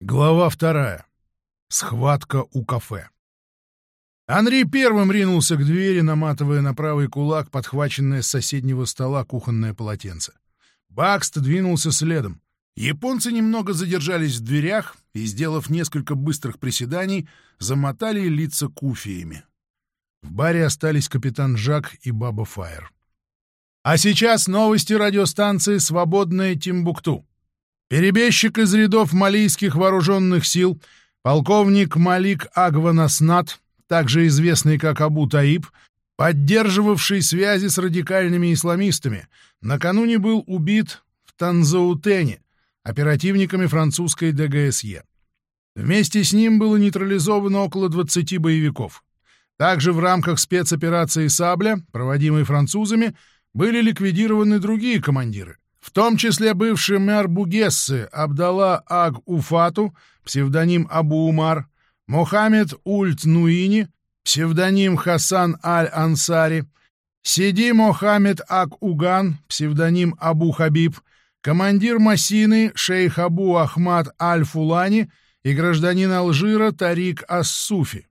Глава вторая. Схватка у кафе. Анри первым ринулся к двери, наматывая на правый кулак подхваченное с соседнего стола кухонное полотенце. Бакст двинулся следом. Японцы немного задержались в дверях и, сделав несколько быстрых приседаний, замотали лица куфиями. В баре остались капитан Жак и Баба Фаер. А сейчас новости радиостанции «Свободная Тимбукту». Перебежчик из рядов малийских вооруженных сил, полковник Малик Агванаснат, также известный как Абу Таиб, поддерживавший связи с радикальными исламистами, накануне был убит в Танзаутене оперативниками французской ДГСЕ. Вместе с ним было нейтрализовано около 20 боевиков. Также в рамках спецоперации «Сабля», проводимой французами, были ликвидированы другие командиры, в том числе бывший мэр Бугессы Абдалла Аг-Уфату, псевдоним Абу Умар, Мохаммед Ульт-Нуини, псевдоним Хасан Аль-Ансари, Сиди Мохаммед Ак-Уган, псевдоним Абу Хабиб, командир Масины шейх Абу Ахмад Аль-Фулани и гражданин Алжира Тарик Ас-Суфи.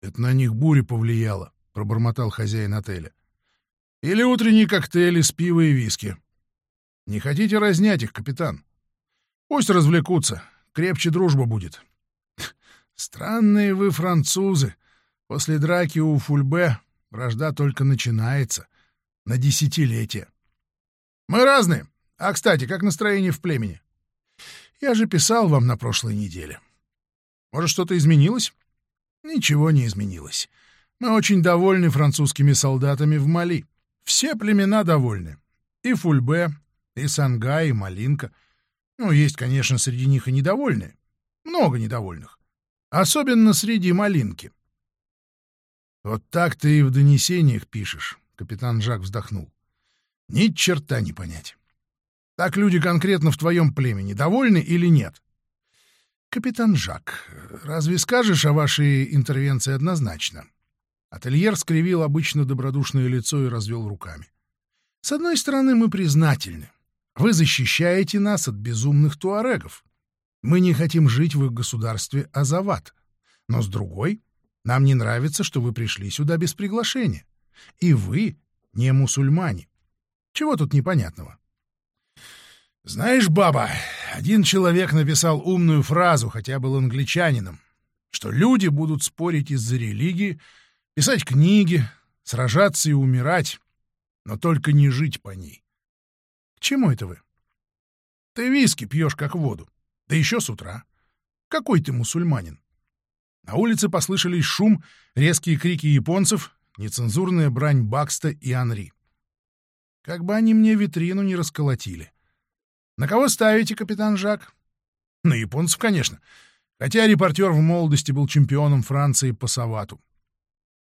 «Это на них буря повлияла», — пробормотал хозяин отеля. Или утренний коктейль из пива и виски. Не хотите разнять их, капитан? Пусть развлекутся, крепче дружба будет. Странные вы французы. После драки у Фульбе вражда только начинается. На десятилетие. Мы разные. А, кстати, как настроение в племени? Я же писал вам на прошлой неделе. Может, что-то изменилось? Ничего не изменилось. Мы очень довольны французскими солдатами в Мали. Все племена довольны. И Фульбе, и Санга, и Малинка. Ну, есть, конечно, среди них и недовольные. Много недовольных. Особенно среди Малинки. Вот так ты и в донесениях пишешь, — капитан Жак вздохнул. Ни черта не понять. Так люди конкретно в твоем племени довольны или нет? Капитан Жак, разве скажешь о вашей интервенции однозначно? Ательер скривил обычно добродушное лицо и развел руками. «С одной стороны, мы признательны. Вы защищаете нас от безумных туарегов. Мы не хотим жить в их государстве Азават. Но с другой, нам не нравится, что вы пришли сюда без приглашения. И вы не мусульмане. Чего тут непонятного?» «Знаешь, баба, один человек написал умную фразу, хотя был англичанином, что люди будут спорить из-за религии, Писать книги, сражаться и умирать, но только не жить по ней. К чему это вы? Ты виски пьешь как воду, да еще с утра. Какой ты мусульманин? На улице послышались шум, резкие крики японцев, нецензурная брань Бакста и Анри. Как бы они мне витрину не расколотили. На кого ставите, капитан Жак? На японцев, конечно. Хотя репортер в молодости был чемпионом Франции по савату.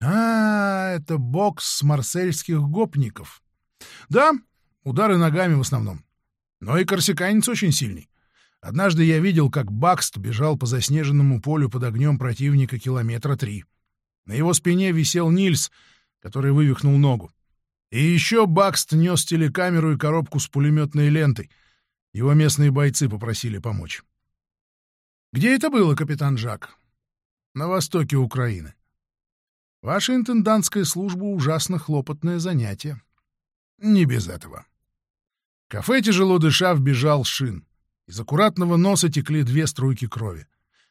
А, это бокс марсельских гопников. Да, удары ногами в основном. Но и корсиканец очень сильный. Однажды я видел, как Бакст бежал по заснеженному полю под огнем противника километра три. На его спине висел Нильс, который вывихнул ногу. И еще Бакст нес телекамеру и коробку с пулеметной лентой. Его местные бойцы попросили помочь. «Где это было, капитан Жак?» «На востоке Украины. Ваша интендантская служба — ужасно хлопотное занятие. Не без этого. В кафе, тяжело дыша, вбежал Шин. Из аккуратного носа текли две струйки крови.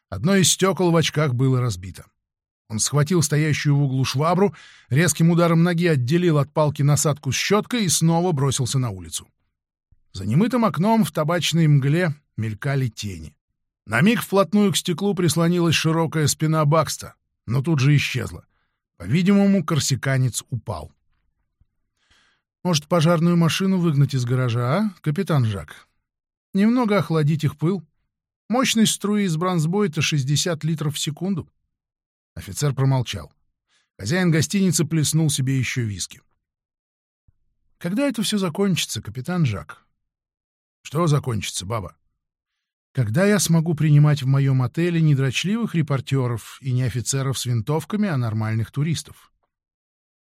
Одно из стекол в очках было разбито. Он схватил стоящую в углу швабру, резким ударом ноги отделил от палки насадку с щеткой и снова бросился на улицу. За немытым окном в табачной мгле мелькали тени. На миг вплотную к стеклу прислонилась широкая спина Бакста, но тут же исчезла. По-видимому, корсиканец упал. Может, пожарную машину выгнать из гаража, а, капитан Жак? Немного охладить их пыл. Мощность струи из бронзбойта 60 литров в секунду. Офицер промолчал. Хозяин гостиницы плеснул себе еще виски. Когда это все закончится, капитан Жак? Что закончится, баба? Когда я смогу принимать в моем отеле не дрочливых репортеров и не офицеров с винтовками, а нормальных туристов?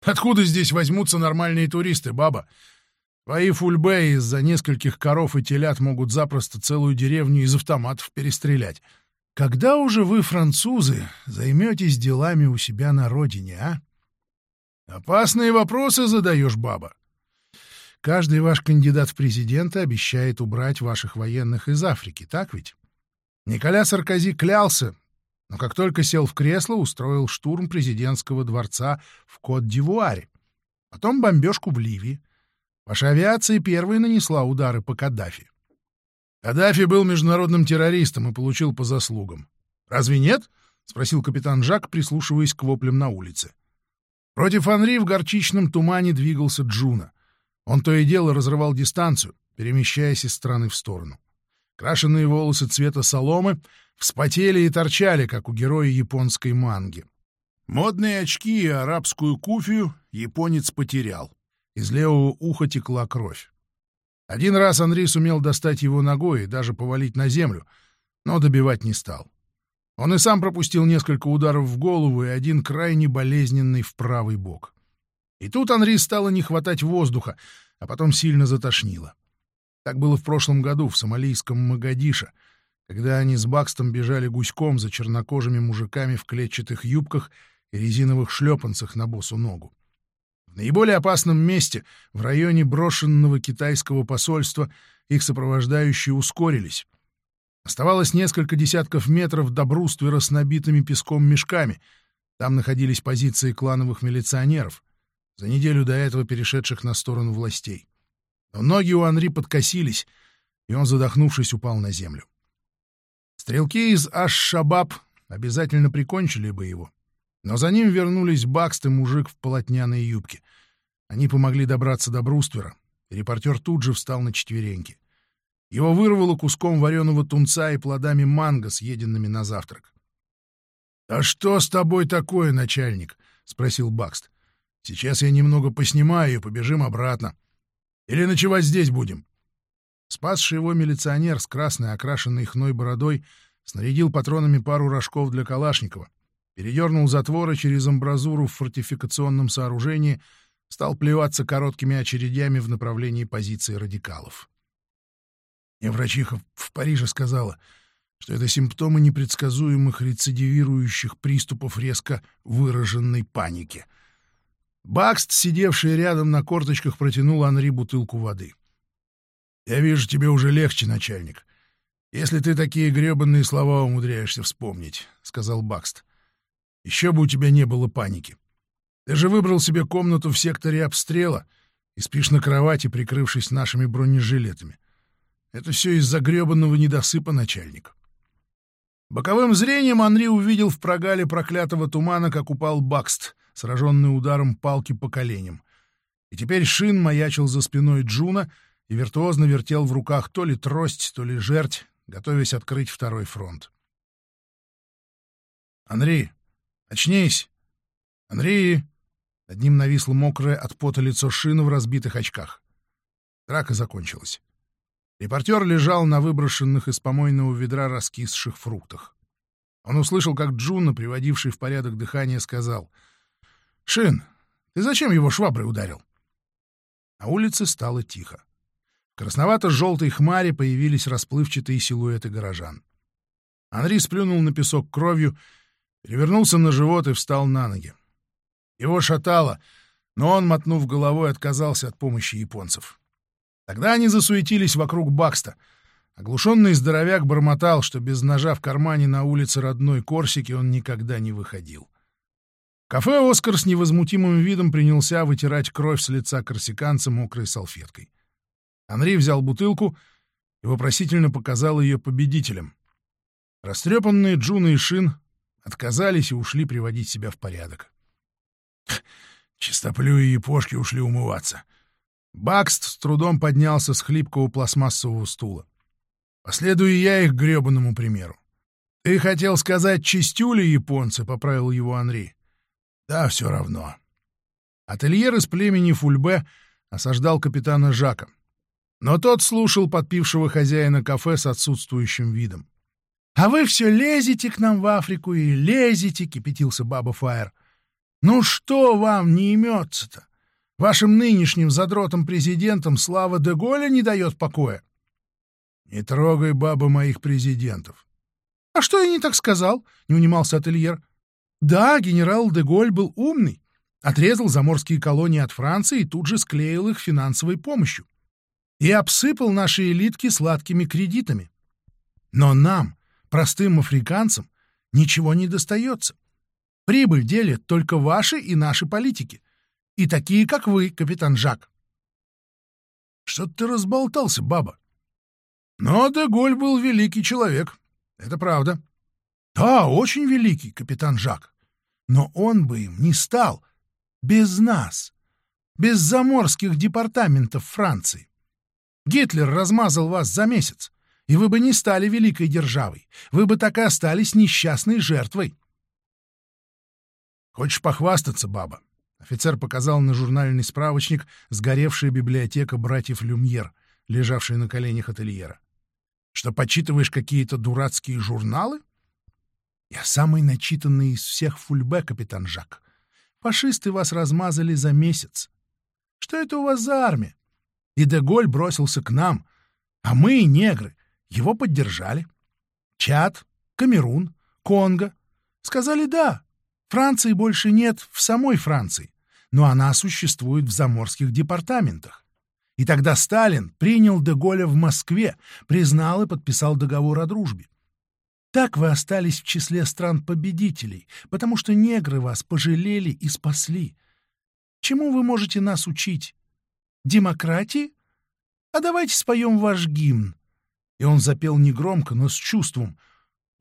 Откуда здесь возьмутся нормальные туристы, баба? Твои фульбе из-за нескольких коров и телят могут запросто целую деревню из автоматов перестрелять. Когда уже вы, французы, займетесь делами у себя на родине, а? Опасные вопросы задаешь, баба. Каждый ваш кандидат в президенты обещает убрать ваших военных из Африки, так ведь? Николя Саркози клялся, но как только сел в кресло, устроил штурм президентского дворца в Кот-д'Ивуаре, потом бомбежку в Ливии. Ваша авиация первой нанесла удары по Каддафи. Каддафи был международным террористом и получил по заслугам. Разве нет? — спросил капитан Жак, прислушиваясь к воплям на улице. Против Анри в горчичном тумане двигался Джуна. Он то и дело разрывал дистанцию, перемещаясь из стороны в сторону. Крашеные волосы цвета соломы вспотели и торчали, как у героя японской манги. Модные очки и арабскую куфию японец потерял. Из левого уха текла кровь. Один раз Андрей сумел достать его ногой и даже повалить на землю, но добивать не стал. Он и сам пропустил несколько ударов в голову и один крайне болезненный в правый бок. И тут Анри стало не хватать воздуха, а потом сильно затошнило. Так было в прошлом году в сомалийском Магадише, когда они с Бакстом бежали гуськом за чернокожими мужиками в клетчатых юбках и резиновых шлепанцах на босу ногу. В наиболее опасном месте, в районе брошенного китайского посольства, их сопровождающие ускорились. Оставалось несколько десятков метров до бруствера с набитыми песком мешками. Там находились позиции клановых милиционеров, за неделю до этого перешедших на сторону властей. Но ноги у Анри подкосились, и он, задохнувшись, упал на землю. Стрелки из Аш-Шабаб обязательно прикончили бы его. Но за ним вернулись Бакст и мужик в полотняной юбке. Они помогли добраться до бруствера, репортер тут же встал на четвереньки. Его вырвало куском вареного тунца и плодами манго, съеденными на завтрак. — А что с тобой такое, начальник? — спросил Бакст. — Сейчас я немного поснимаю и побежим обратно. Или ночевать здесь будем? Спасший его милиционер с красной окрашенной хной бородой снарядил патронами пару рожков для Калашникова — передернул затворы через амбразуру в фортификационном сооружении, стал плеваться короткими очередями в направлении позиции радикалов. Мне врачиха в Париже сказала, что это симптомы непредсказуемых рецидивирующих приступов резко выраженной паники. Бакст, сидевший рядом на корточках, протянул Анри бутылку воды. «Я вижу, тебе уже легче, начальник, если ты такие гребанные слова умудряешься вспомнить», — сказал Бакст. Еще бы у тебя не было паники. Ты же выбрал себе комнату в секторе обстрела и спишь на кровати, прикрывшись нашими бронежилетами. Это все из-за гребанного недосыпа начальника. Боковым зрением Анри увидел в прогале проклятого тумана, как упал Бакст, сраженный ударом палки по коленям. И теперь Шин маячил за спиной Джуна и виртуозно вертел в руках то ли трость, то ли жердь, готовясь открыть второй фронт. «Анри, «Очнись!» «Анри!» Над ним нависло мокрое от пота лицо Шина в разбитых очках. Драка закончилась. Репортер лежал на выброшенных из помойного ведра раскисших фруктах. Он услышал, как Джуна, приводивший в порядок дыхание, сказал «Шин, ты зачем его шваброй ударил?» На улице стало тихо. В красновато-желтой хмаре появились расплывчатые силуэты горожан. Анри сплюнул на песок кровью перевернулся на живот и встал на ноги. Его шатало, но он, мотнув головой, отказался от помощи японцев. Тогда они засуетились вокруг Бакста. Оглушенный здоровяк бормотал, что без ножа в кармане на улице родной Корсики он никогда не выходил. Кафе Оскар с невозмутимым видом принялся вытирать кровь с лица корсиканца мокрой салфеткой. Анри взял бутылку и вопросительно показал ее победителям. Растрепанные Джуна и Шин отказались и ушли приводить себя в порядок. Чистоплюи и япошки ушли умываться. Бакст с трудом поднялся с хлипкого пластмассового стула. Последую я их гребаному примеру. «Ты хотел сказать чистюли японцы?» — поправил его Анри. «Да, все равно». Ательер из племени Фульбе осаждал капитана Жака. Но тот слушал подпившего хозяина кафе с отсутствующим видом. «А вы все лезете к нам в Африку и лезете», — кипятился Баба Фаер. «Ну что вам не имется-то? Вашим нынешним задротам-президентам слава де Голля не дает покоя. Не трогай, баба, моих президентов. — А что я не так сказал? — не унимался ательер. — Да, генерал де Голь был умный. Отрезал заморские колонии от Франции и тут же склеил их финансовой помощью. И обсыпал наши элитки сладкими кредитами. Но нам, простым африканцам, ничего не достается. Прибыль делят только ваши и наши политики. И такие, как вы, капитан Жак. Что ты разболтался, баба? Но Деголь был великий человек. Это правда. Да, очень великий, капитан Жак. Но он бы им не стал без нас, без заморских департаментов Франции. Гитлер размазал вас за месяц, и вы бы не стали великой державой. Вы бы так и остались несчастной жертвой. Хочешь похвастаться, баба? Офицер показал на журнальный справочник сгоревшая библиотека братьев Люмьер, лежавшая на коленях ательера. Что почитываешь какие-то дурацкие журналы? Я самый начитанный из всех фульбе, капитан Жак. Фашисты вас размазали за месяц. Что это у вас за армия? И Деголь бросился к нам, а мы, негры, его поддержали. Чад, Камерун, Конго. Сказали «да». Франции больше нет в самой Франции, но она существует в заморских департаментах. И тогда Сталин принял Деголя в Москве, признал и подписал договор о дружбе. Так вы остались в числе стран-победителей, потому что негры вас пожалели и спасли. Чему вы можете нас учить? Демократии? А давайте споем ваш гимн. И он запел негромко, но с чувством —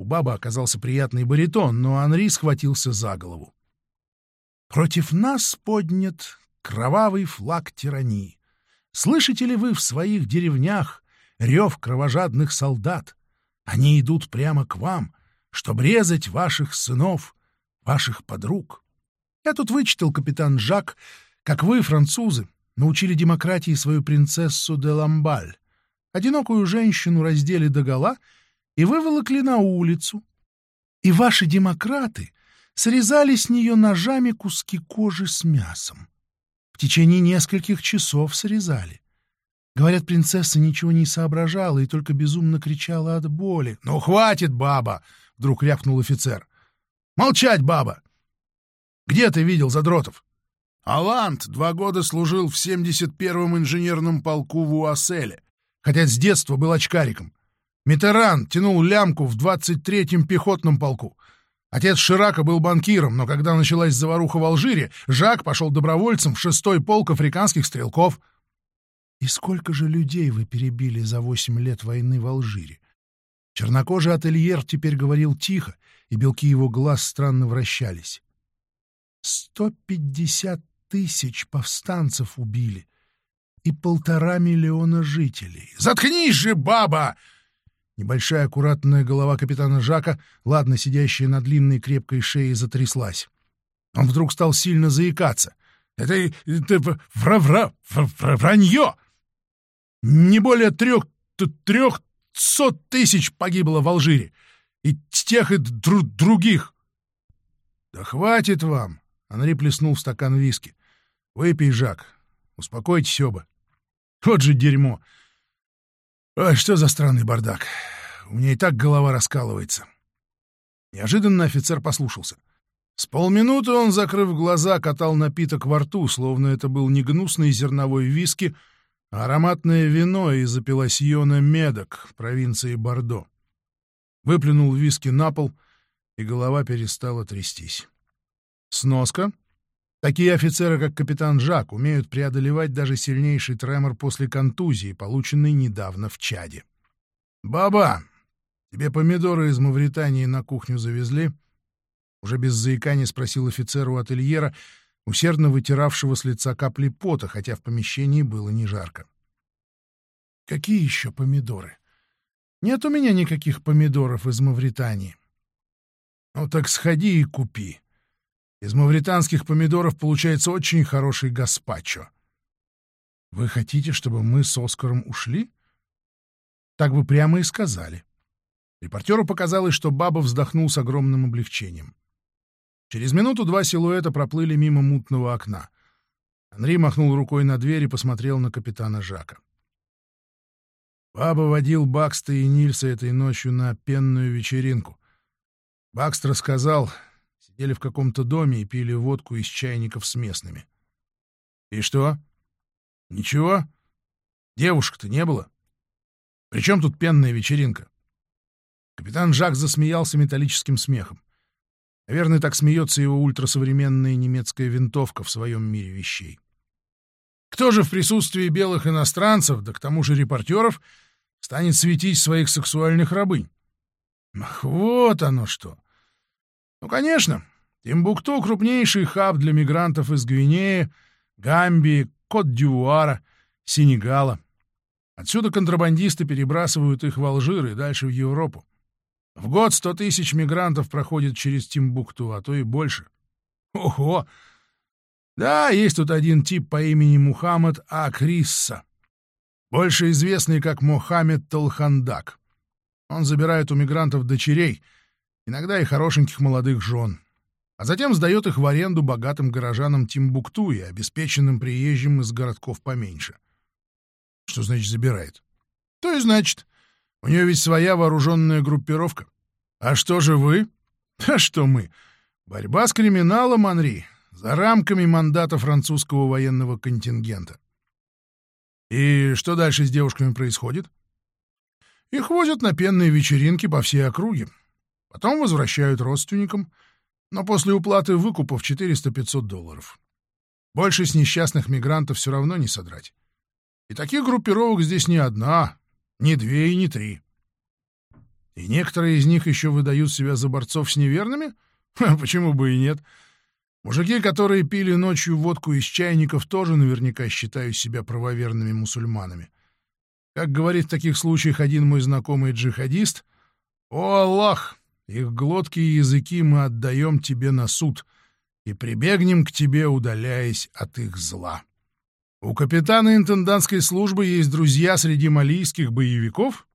у бабы оказался приятный баритон, но Анри схватился за голову. «Против нас поднят кровавый флаг тирании. Слышите ли вы в своих деревнях рев кровожадных солдат? Они идут прямо к вам, чтобы резать ваших сынов, ваших подруг. Я тут вычитал, капитан Жак, как вы, французы, научили демократии свою принцессу де Ламбаль. Одинокую женщину раздели догола — и выволокли на улицу. И ваши демократы срезали с нее ножами куски кожи с мясом. В течение нескольких часов срезали. Говорят, принцесса ничего не соображала и только безумно кричала от боли. — Ну, хватит, баба! — вдруг рявкнул офицер. — Молчать, баба! Где ты видел Задротов? Алант два года служил в 71-м инженерном полку в Уасселе, хотя с детства был очкариком. Митеран тянул лямку в 23-м пехотном полку. Отец Ширака был банкиром, но когда началась заваруха в Алжире, Жак пошел добровольцем в шестой полк африканских стрелков. И сколько же людей вы перебили за восемь лет войны в Алжире? Чернокожий ательер теперь говорил тихо, и белки его глаз странно вращались. Сто пятьдесят тысяч повстанцев убили и полтора миллиона жителей. «Заткнись же, баба!» Небольшая аккуратная голова капитана Жака, ладно сидящая на длинной крепкой шее, затряслась. Он вдруг стал сильно заикаться. «Это, это вра-вра, вранье! Не более трех, трехсот тысяч погибло в Алжире. И тех, и дру других!» «Да хватит вам!» — Анри плеснул в стакан виски. «Выпей, Жак. Успокойтесь оба. Вот же дерьмо! Ой, что за странный бардак. У меня и так голова раскалывается. Неожиданно офицер послушался. С полминуты он, закрыв глаза, катал напиток во рту, словно это был не гнусный зерновой виски, а ароматное вино из апелласьона Медок провинции Бордо. Выплюнул виски на пол, и голова перестала трястись. Сноска Такие офицеры, как капитан Жак, умеют преодолевать даже сильнейший тремор после контузии, полученной недавно в Чаде. «Баба, тебе помидоры из Мавритании на кухню завезли?» Уже без заикания спросил офицер у ательера, усердно вытиравшего с лица капли пота, хотя в помещении было не жарко. «Какие еще помидоры? Нет у меня никаких помидоров из Мавритании». «Ну так сходи и купи», из мавританских помидоров получается очень хороший гаспачо. Вы хотите, чтобы мы с Оскаром ушли? Так бы прямо и сказали. Репортеру показалось, что баба вздохнул с огромным облегчением. Через минуту два силуэта проплыли мимо мутного окна. Анри махнул рукой на дверь и посмотрел на капитана Жака. Баба водил Бакста и Нильса этой ночью на пенную вечеринку. Бакст рассказал, сидели в каком-то доме и пили водку из чайников с местными. И что? Ничего? Девушек-то не было. Причем тут пенная вечеринка? Капитан Жак засмеялся металлическим смехом. Наверное, так смеется его ультрасовременная немецкая винтовка в своем мире вещей. Кто же в присутствии белых иностранцев, да к тому же репортеров, станет светить своих сексуальных рабынь? Ах, вот оно что! Ну, конечно, Тимбукту — крупнейший хаб для мигрантов из Гвинеи, Гамбии, Кот-д'Ивуара, Сенегала. Отсюда контрабандисты перебрасывают их в Алжир и дальше в Европу. В год сто тысяч мигрантов проходит через Тимбукту, а то и больше. Ого! Да, есть тут один тип по имени Мухаммад Акрисса, больше известный как Мохаммед Толхандак. Он забирает у мигрантов дочерей, иногда и хорошеньких молодых жен, а затем сдает их в аренду богатым горожанам Тимбукту и обеспеченным приезжим из городков поменьше. Что значит забирает? То и значит. У нее ведь своя вооруженная группировка. А что же вы? А что мы? Борьба с криминалом, Анри, за рамками мандата французского военного контингента. И что дальше с девушками происходит? Их возят на пенные вечеринки по всей округе. Потом возвращают родственникам, но после уплаты выкупов 400-500 долларов. Больше с несчастных мигрантов все равно не содрать. И таких группировок здесь не одна, не две и не три. И некоторые из них еще выдают себя за борцов с неверными? Почему бы и нет? — Мужики, которые пили ночью водку из чайников, тоже наверняка считают себя правоверными мусульманами. Как говорит в таких случаях один мой знакомый джихадист, «О, Аллах, их глотки и языки мы отдаем тебе на суд и прибегнем к тебе, удаляясь от их зла». У капитана интендантской службы есть друзья среди малийских боевиков?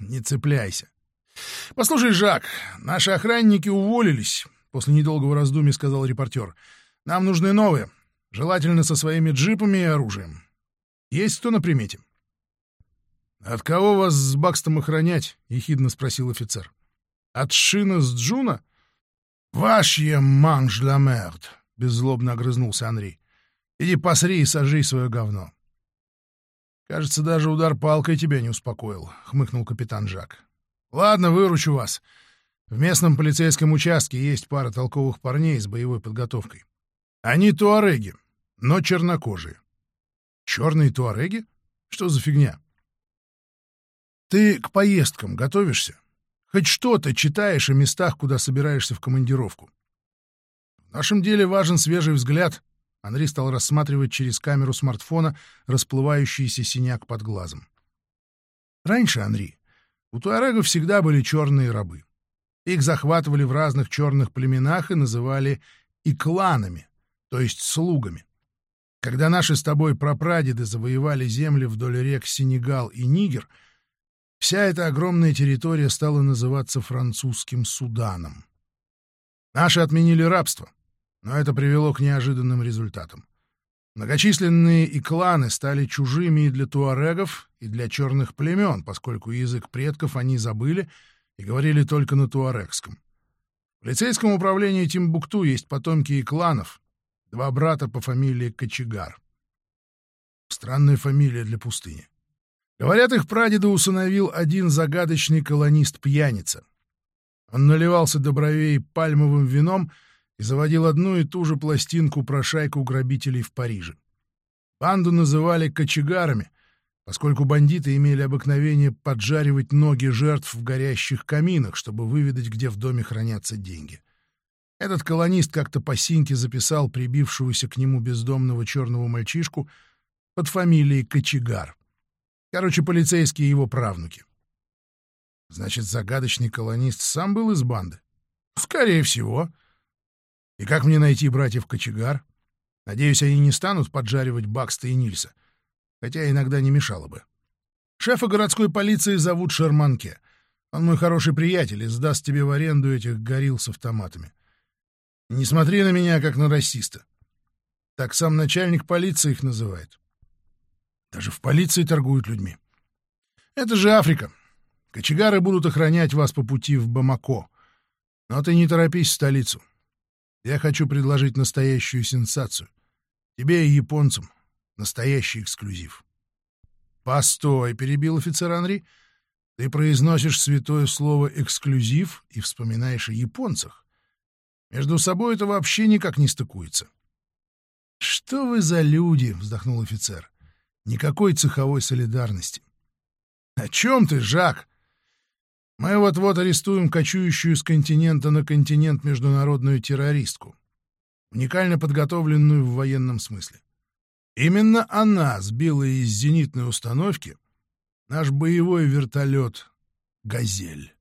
Не цепляйся. Послушай, Жак, наши охранники уволились, После недолгого раздумья сказал репортер. «Нам нужны новые, желательно со своими джипами и оружием. Есть кто на примете?» «От кого вас с Бакстом охранять?» — ехидно спросил офицер. «От Шина с Джуна?» «Va chier, mange la merde!» — беззлобно огрызнулся Анри. «Иди посри и сожри свое говно». «Кажется, даже удар палкой тебя не успокоил», — хмыкнул капитан Жак. «Ладно, выручу вас. В местном полицейском участке есть пара толковых парней с боевой подготовкой. Они туареги, но чернокожие. Черные туареги? Что за фигня? Ты к поездкам готовишься? Хоть что-то читаешь о местах, куда собираешься в командировку? В нашем деле важен свежий взгляд. Андрей стал рассматривать через камеру смартфона расплывающийся синяк под глазом. Раньше, Анри, у туарегов всегда были черные рабы. Их захватывали в разных черных племенах и называли и кланами, то есть слугами. Когда наши с тобой прапрадеды завоевали земли вдоль рек Сенегал и Нигер, вся эта огромная территория стала называться французским Суданом. Наши отменили рабство, но это привело к неожиданным результатам. Многочисленные и кланы стали чужими и для туарегов, и для черных племен, поскольку язык предков они забыли — и говорили только на туарекском. В полицейском управлении Тимбукту есть потомки и кланов, два брата по фамилии Кочегар. Странная фамилия для пустыни. Говорят, их прадеда усыновил один загадочный колонист-пьяница. Он наливался до бровей пальмовым вином и заводил одну и ту же пластинку про шайку грабителей в Париже. Банду называли кочегарами, поскольку бандиты имели обыкновение поджаривать ноги жертв в горящих каминах, чтобы выведать, где в доме хранятся деньги. Этот колонист как-то по синьке записал прибившегося к нему бездомного черного мальчишку под фамилией Кочегар. Короче, полицейские его правнуки. Значит, загадочный колонист сам был из банды? Скорее всего. И как мне найти братьев Кочегар? Надеюсь, они не станут поджаривать Бакста и Нильса — хотя иногда не мешало бы. Шефа городской полиции зовут Шерманке. Он мой хороший приятель и сдаст тебе в аренду этих горилл с автоматами. Не смотри на меня, как на расиста. Так сам начальник полиции их называет. Даже в полиции торгуют людьми. Это же Африка. Кочегары будут охранять вас по пути в Бамако. Но ты не торопись в столицу. Я хочу предложить настоящую сенсацию. Тебе и японцам. Настоящий эксклюзив. «Постой», — перебил офицер Анри. «Ты произносишь святое слово «эксклюзив» и вспоминаешь о японцах. Между собой это вообще никак не стыкуется». «Что вы за люди?» — вздохнул офицер. «Никакой цеховой солидарности». «О чем ты, Жак?» «Мы вот-вот арестуем кочующую с континента на континент международную террористку, уникально подготовленную в военном смысле. Именно она сбила из зенитной установки наш боевой вертолет «Газель».